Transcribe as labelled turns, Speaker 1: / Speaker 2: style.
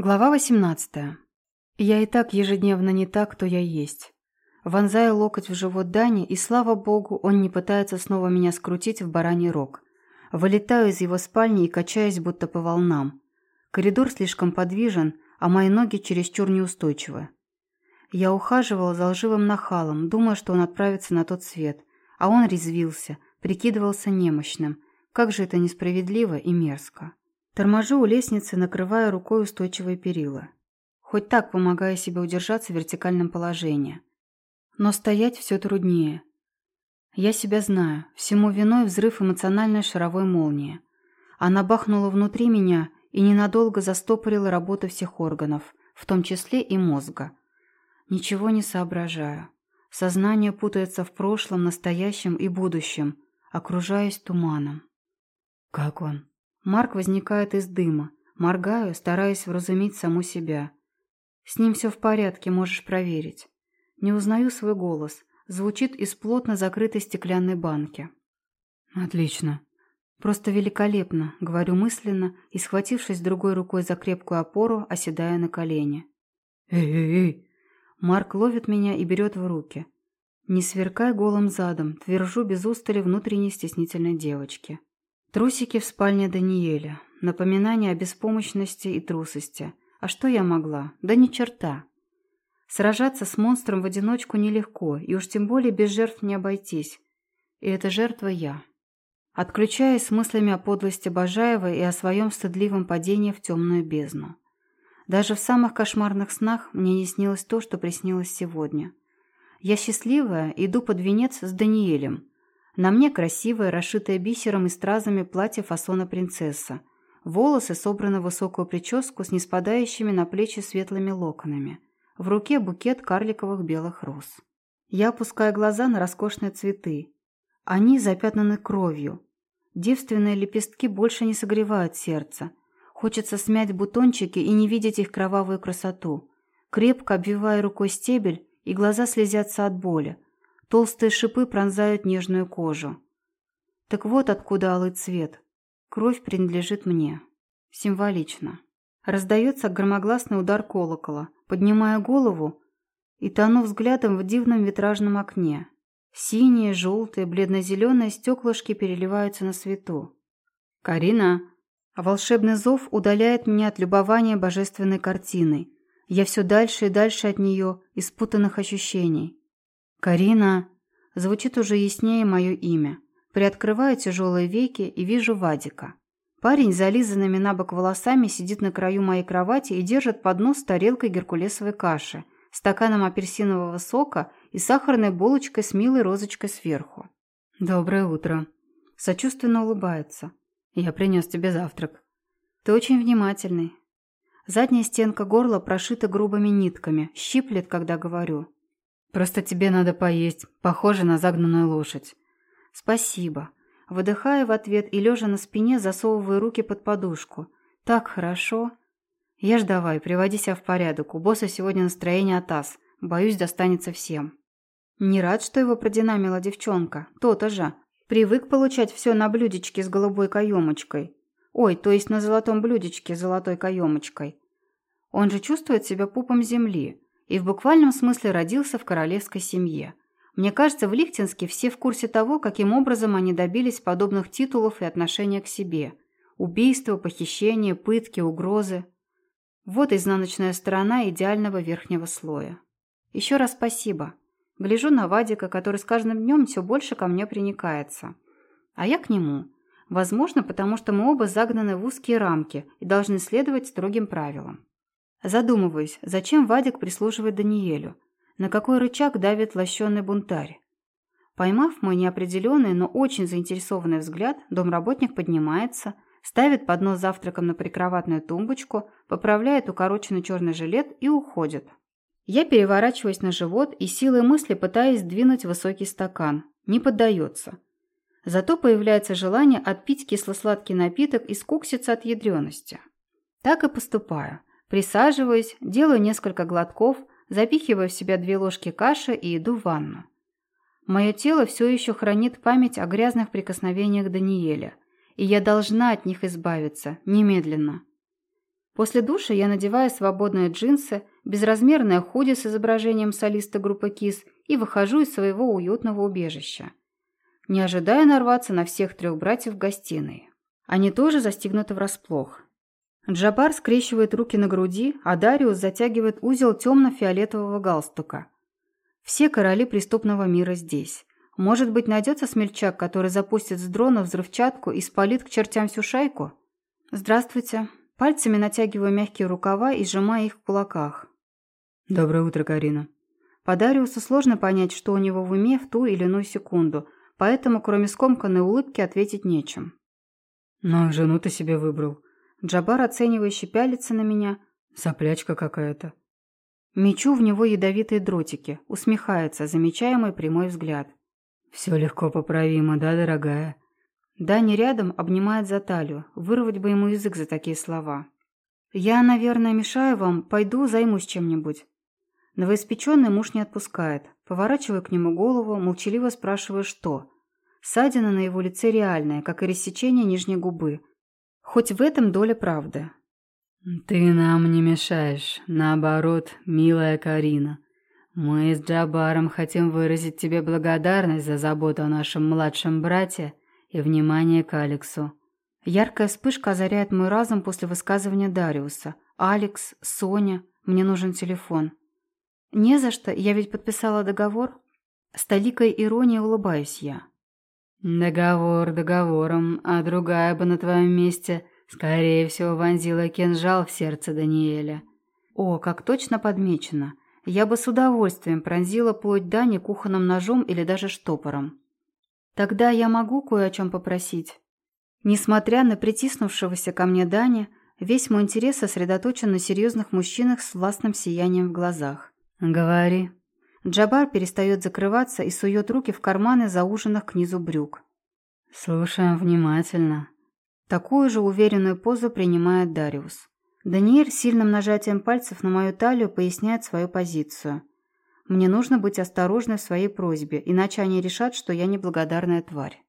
Speaker 1: Глава 18. Я и так ежедневно не так, кто я есть. Вонзаю локоть в живот Дани, и, слава богу, он не пытается снова меня скрутить в бараний рог. Вылетаю из его спальни и качаюсь, будто по волнам. Коридор слишком подвижен, а мои ноги чересчур неустойчивы. Я ухаживала за лживым нахалом, думая, что он отправится на тот свет, а он резвился, прикидывался немощным. Как же это несправедливо и мерзко. Торможу у лестницы, накрывая рукой устойчивые перила. Хоть так помогая себе удержаться в вертикальном положении. Но стоять все труднее. Я себя знаю. Всему виной взрыв эмоциональной шаровой молнии. Она бахнула внутри меня и ненадолго застопорила работу всех органов, в том числе и мозга. Ничего не соображаю. Сознание путается в прошлом, настоящем и будущем, окружаясь туманом. Как он? Марк возникает из дыма. Моргаю, стараясь вразумить саму себя. С ним все в порядке, можешь проверить. Не узнаю свой голос. Звучит из плотно закрытой стеклянной банки. Отлично. Просто великолепно, говорю мысленно и, схватившись другой рукой за крепкую опору, оседаю на колени. Эй-эй-эй! Марк ловит меня и берет в руки. Не сверкай голым задом, твержу без устали внутренней стеснительной девочки. Трусики в спальне Даниэля. Напоминание о беспомощности и трусости. А что я могла? Да ни черта. Сражаться с монстром в одиночку нелегко, и уж тем более без жертв не обойтись. И эта жертва я. Отключаясь с мыслями о подлости Бажаева и о своем стыдливом падении в темную бездну. Даже в самых кошмарных снах мне не снилось то, что приснилось сегодня. Я счастливая, иду под венец с Даниэлем, на мне красивое, расшитое бисером и стразами платье фасона принцесса. Волосы собраны в высокую прическу с неспадающими на плечи светлыми локонами. В руке букет карликовых белых роз. Я опускаю глаза на роскошные цветы. Они запятнаны кровью. Девственные лепестки больше не согревают сердце. Хочется смять бутончики и не видеть их кровавую красоту. Крепко обвивая рукой стебель, и глаза слезятся от боли. Толстые шипы пронзают нежную кожу. Так вот откуда алый цвет. Кровь принадлежит мне. Символично. Раздается громогласный удар колокола. Поднимая голову и тону взглядом в дивном витражном окне. Синие, желтые, бледно-зеленые стеклышки переливаются на свету. «Карина!» А волшебный зов удаляет меня от любования божественной картиной. Я все дальше и дальше от нее, испутанных ощущений. «Карина!» Звучит уже яснее мое имя. Приоткрываю тяжелые веки и вижу Вадика. Парень с зализанными на бок волосами сидит на краю моей кровати и держит поднос с тарелкой геркулесовой каши, стаканом апельсинового сока и сахарной булочкой с милой розочкой сверху. «Доброе утро!» Сочувственно улыбается. «Я принес тебе завтрак». «Ты очень внимательный». Задняя стенка горла прошита грубыми нитками, щиплет, когда говорю. Просто тебе надо поесть. Похоже на загнанную лошадь. Спасибо. Выдыхая в ответ и лежа на спине, засовывая руки под подушку. Так хорошо. Ешь давай, приводи себя в порядок. У босса сегодня настроение атас. Боюсь, достанется всем. Не рад, что его продинамила девчонка. То-то же. Привык получать все на блюдечке с голубой каемочкой. Ой, то есть на золотом блюдечке с золотой каемочкой. Он же чувствует себя пупом земли и в буквальном смысле родился в королевской семье. Мне кажется, в Лихтенске все в курсе того, каким образом они добились подобных титулов и отношения к себе. Убийства, похищения, пытки, угрозы. Вот изнаночная сторона идеального верхнего слоя. Еще раз спасибо. Гляжу на Вадика, который с каждым днем все больше ко мне приникается. А я к нему. Возможно, потому что мы оба загнаны в узкие рамки и должны следовать строгим правилам. Задумываюсь, зачем Вадик прислуживает Даниэлю? На какой рычаг давит лощеный бунтарь? Поймав мой неопределенный, но очень заинтересованный взгляд, домработник поднимается, ставит поднос завтраком на прикроватную тумбочку, поправляет укороченный черный жилет и уходит. Я переворачиваюсь на живот и силой мысли пытаюсь сдвинуть высокий стакан. Не поддается. Зато появляется желание отпить кисло-сладкий напиток и скукситься от ядрености. Так и поступаю. Присаживаюсь, делаю несколько глотков, запихиваю в себя две ложки каши и иду в ванну. Мое тело все еще хранит память о грязных прикосновениях Даниэля, и я должна от них избавиться, немедленно. После душа я надеваю свободные джинсы, безразмерное худи с изображением солиста группы КИС и выхожу из своего уютного убежища. Не ожидая нарваться на всех трех братьев в гостиной. Они тоже застигнуты врасплох. Джабар скрещивает руки на груди, а Дариус затягивает узел темно-фиолетового галстука. Все короли преступного мира здесь. Может быть, найдется смельчак, который запустит с дрона взрывчатку и спалит к чертям всю шайку? Здравствуйте. Пальцами натягиваю мягкие рукава и сжимаю их в кулаках.
Speaker 2: Доброе утро, Карина.
Speaker 1: По Дариусу сложно понять, что у него в уме в ту или иную секунду, поэтому кроме скомканной улыбки ответить нечем.
Speaker 2: «Ну, жену ты себе выбрал».
Speaker 1: Джабар, оценивающе пялится на меня.
Speaker 2: «Соплячка какая-то».
Speaker 1: Мечу в него ядовитые дротики, усмехается, замечая мой прямой взгляд.
Speaker 2: «Все легко поправимо, да, дорогая?»
Speaker 1: Дани рядом обнимает за талию, вырвать бы ему язык за такие слова. «Я, наверное, мешаю вам, пойду займусь чем-нибудь». Новоиспеченный муж не отпускает. Поворачиваю к нему голову, молчаливо спрашиваю, что. Ссадина на его лице реальная, как и рассечение нижней губы. Хоть в этом доля правды.
Speaker 2: «Ты нам не мешаешь. Наоборот, милая Карина. Мы с Джабаром хотим выразить тебе благодарность за заботу о нашем младшем брате и внимание к Алексу».
Speaker 1: Яркая вспышка озаряет мой разум после высказывания Дариуса. «Алекс, Соня, мне нужен телефон». «Не за что, я ведь подписала договор». С толикой иронией улыбаюсь я.
Speaker 2: «Договор договором, а другая бы на твоем месте, скорее всего, вонзила кинжал в сердце Даниэля».
Speaker 1: «О, как точно подмечено. Я бы с удовольствием пронзила плоть Дани кухонным ножом или даже штопором». «Тогда я могу кое о чем попросить?» Несмотря на притиснувшегося ко мне Дани, весь мой интерес сосредоточен на серьезных мужчинах с властным сиянием в глазах.
Speaker 2: «Говори»,
Speaker 1: Джабар перестает закрываться и сует руки в карманы зауженных к низу брюк.
Speaker 2: «Слушаем внимательно».
Speaker 1: Такую же уверенную позу принимает Дариус. Даниэль сильным нажатием пальцев на мою талию поясняет свою позицию. Мне нужно быть осторожной в своей просьбе, иначе они решат, что я неблагодарная тварь.